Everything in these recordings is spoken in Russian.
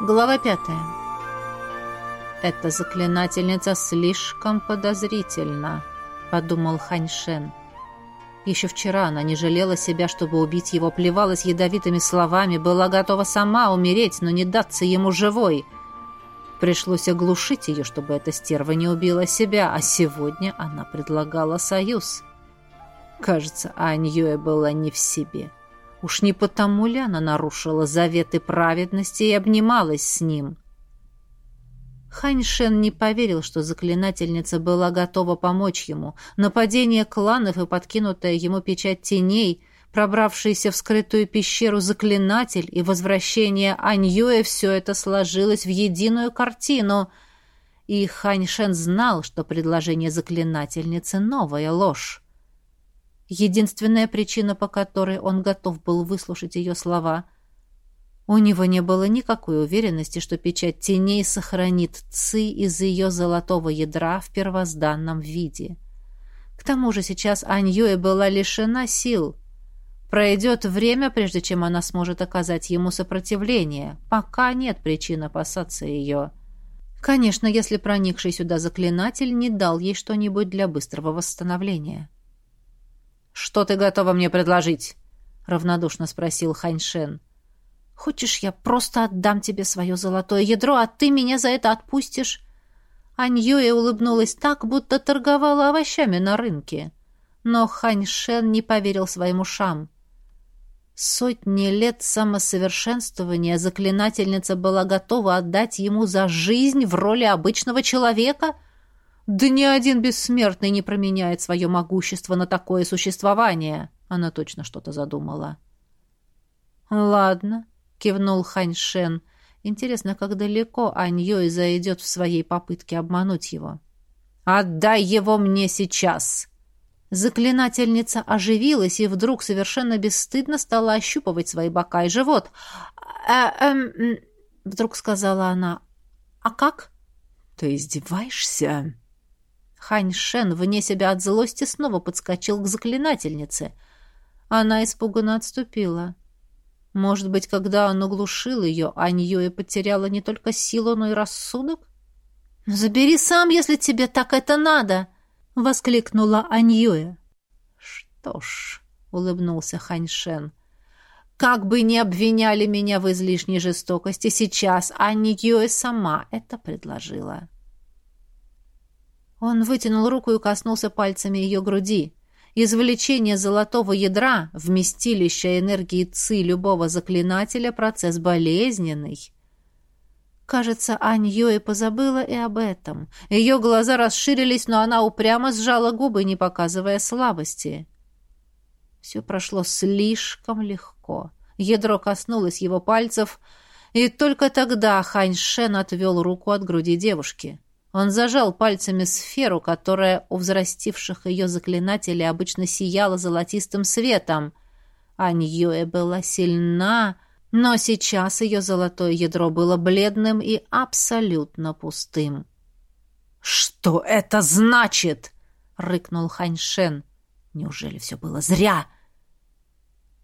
Глава пятая. «Эта заклинательница слишком подозрительна», — подумал Ханьшен. Еще вчера она не жалела себя, чтобы убить его, плевалась ядовитыми словами, была готова сама умереть, но не даться ему живой. Пришлось оглушить ее, чтобы эта стерва не убила себя, а сегодня она предлагала союз. Кажется, Аньюэ была не в себе. Уж не потому ли она нарушила заветы праведности и обнималась с ним? Ханьшен не поверил, что заклинательница была готова помочь ему. Нападение кланов и подкинутая ему печать теней, пробравшийся в скрытую пещеру заклинатель и возвращение Аньюэ — все это сложилось в единую картину. И Ханьшен знал, что предложение заклинательницы — новая ложь. Единственная причина, по которой он готов был выслушать ее слова. У него не было никакой уверенности, что печать теней сохранит Ци из ее золотого ядра в первозданном виде. К тому же сейчас Аньюэ была лишена сил. Пройдет время, прежде чем она сможет оказать ему сопротивление. Пока нет причин опасаться ее. Конечно, если проникший сюда заклинатель не дал ей что-нибудь для быстрого восстановления. «Что ты готова мне предложить?» — равнодушно спросил Ханьшен. «Хочешь, я просто отдам тебе свое золотое ядро, а ты меня за это отпустишь?» Аньюэ улыбнулась так, будто торговала овощами на рынке. Но Ханьшен не поверил своим ушам. Сотни лет самосовершенствования заклинательница была готова отдать ему за жизнь в роли обычного человека — да ни один бессмертный не променяет свое могущество на такое существование. Она точно что-то задумала. Ладно, кивнул Ханьшен. Интересно, как далеко Аньёй зайдет в своей попытке обмануть его. Отдай его мне сейчас. Заклинательница оживилась и вдруг совершенно бесстыдно стала ощупывать свои бока и живот. «Э, э, вдруг сказала она. А как? Ты издеваешься? Хань Шен, вне себя от злости, снова подскочил к заклинательнице. Она испуганно отступила. Может быть, когда он углушил ее, Аньюэ потеряла не только силу, но и рассудок? «Забери сам, если тебе так это надо!» — воскликнула Аньюэ. «Что ж», — улыбнулся Хань Шен, — «как бы ни обвиняли меня в излишней жестокости, сейчас Аньюэ сама это предложила». Он вытянул руку и коснулся пальцами ее груди. Извлечение золотого ядра, вместилища энергии ЦИ любого заклинателя, процесс болезненный. Кажется, Ань Юэ позабыла и об этом. Ее глаза расширились, но она упрямо сжала губы, не показывая слабости. Все прошло слишком легко. Ядро коснулось его пальцев, и только тогда Хань Шен отвел руку от груди девушки. — он зажал пальцами сферу, которая у взрастивших ее заклинателей обычно сияла золотистым светом. Аньюэ была сильна, но сейчас ее золотое ядро было бледным и абсолютно пустым. «Что это значит?» — рыкнул Ханьшен. «Неужели все было зря?»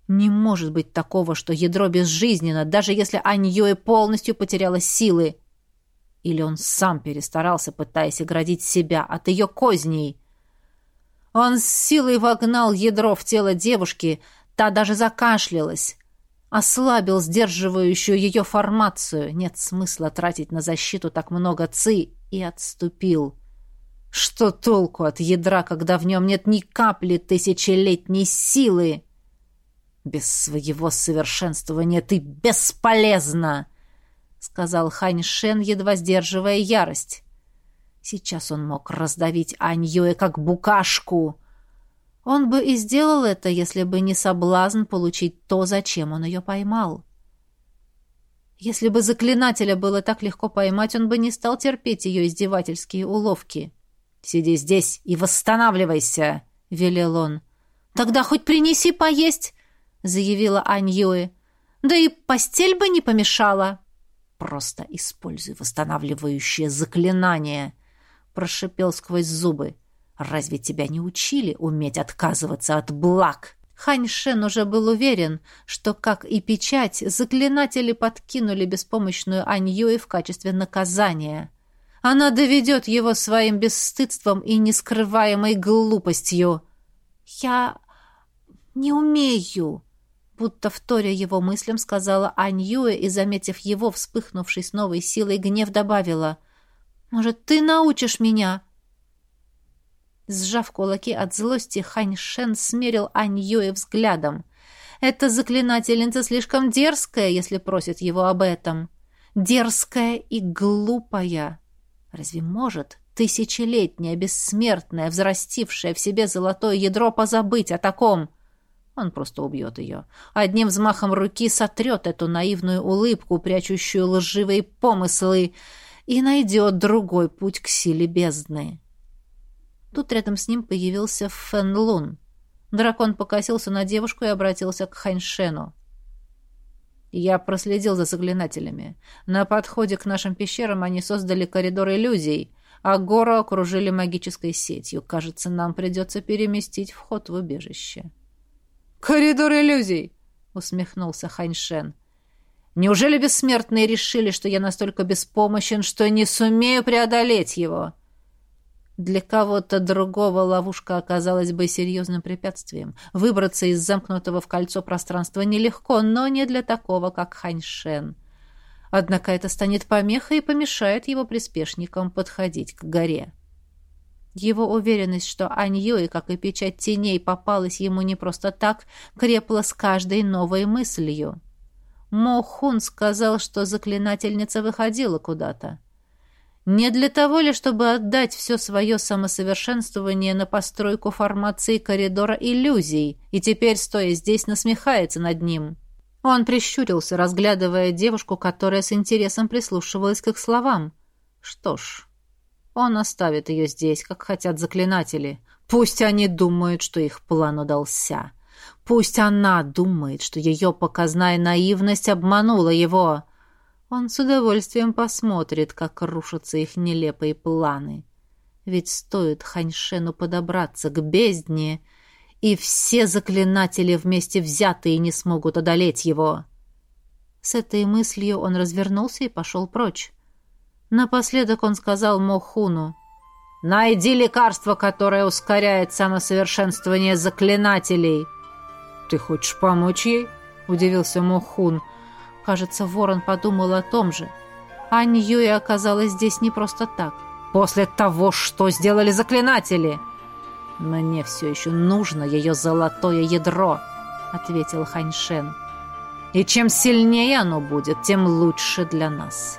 Не может быть такого, что ядро безжизненно, даже если Аньюэ полностью потеряла силы. Или он сам перестарался, пытаясь оградить себя от ее козней? Он с силой вогнал ядро в тело девушки, та даже закашлялась. Ослабил сдерживающую ее формацию. Нет смысла тратить на защиту так много ци. И отступил. Что толку от ядра, когда в нем нет ни капли тысячелетней силы? Без своего совершенствования ты бесполезна сказал Хань Шен, едва сдерживая ярость. Сейчас он мог раздавить Ань Юэ как букашку. Он бы и сделал это, если бы не соблазн получить то, зачем он ее поймал. Если бы заклинателя было так легко поймать, он бы не стал терпеть ее издевательские уловки. «Сиди здесь и восстанавливайся», — велел он. «Тогда хоть принеси поесть», — заявила Ань Юэ. «Да и постель бы не помешала». «Просто используй восстанавливающее заклинание», — прошипел сквозь зубы. «Разве тебя не учили уметь отказываться от благ?» Хань Шен уже был уверен, что, как и печать, заклинатели подкинули беспомощную Ань Юй в качестве наказания. Она доведет его своим бесстыдством и нескрываемой глупостью. «Я не умею», будто вторя его мыслям, сказала Ань Юэ и, заметив его, вспыхнувший с новой силой, гнев добавила. «Может, ты научишь меня?» Сжав кулаки от злости, Хань Шен смерил Ань Юэ взглядом. «Эта заклинательница слишком дерзкая, если просит его об этом. Дерзкая и глупая. Разве может тысячелетняя, бессмертная, взрастившая в себе золотое ядро позабыть о таком?» Он просто убьет ее. Одним взмахом руки сотрет эту наивную улыбку, прячущую лживые помыслы, и найдет другой путь к силе бездны. Тут рядом с ним появился Фэн Лун. Дракон покосился на девушку и обратился к Ханьшену. Я проследил за заклинателями. На подходе к нашим пещерам они создали коридор иллюзий, а гору окружили магической сетью. Кажется, нам придется переместить вход в убежище. «Коридор иллюзий!» — усмехнулся Ханьшен. «Неужели бессмертные решили, что я настолько беспомощен, что не сумею преодолеть его?» Для кого-то другого ловушка оказалась бы серьезным препятствием. Выбраться из замкнутого в кольцо пространства нелегко, но не для такого, как Ханьшен. Однако это станет помехой и помешает его приспешникам подходить к горе. Его уверенность, что Ань Юй, как и печать теней, попалась ему не просто так, крепла с каждой новой мыслью. Мо Хун сказал, что заклинательница выходила куда-то. Не для того ли, чтобы отдать все свое самосовершенствование на постройку формации коридора иллюзий, и теперь, стоя здесь, насмехается над ним. Он прищурился, разглядывая девушку, которая с интересом прислушивалась к их словам. Что ж, он оставит ее здесь, как хотят заклинатели. Пусть они думают, что их план удался. Пусть она думает, что ее показная наивность обманула его. Он с удовольствием посмотрит, как рушатся их нелепые планы. Ведь стоит Ханьшену подобраться к бездне, и все заклинатели вместе взятые не смогут одолеть его. С этой мыслью он развернулся и пошел прочь. Напоследок он сказал Мохуну, «Найди лекарство, которое ускоряет самосовершенствование заклинателей». «Ты хочешь помочь ей?» — удивился Мохун. Кажется, ворон подумал о том же. Ань Юи оказалась здесь не просто так. После того, что сделали заклинатели. «Мне все еще нужно ее золотое ядро», — ответил Ханьшен. «И чем сильнее оно будет, тем лучше для нас».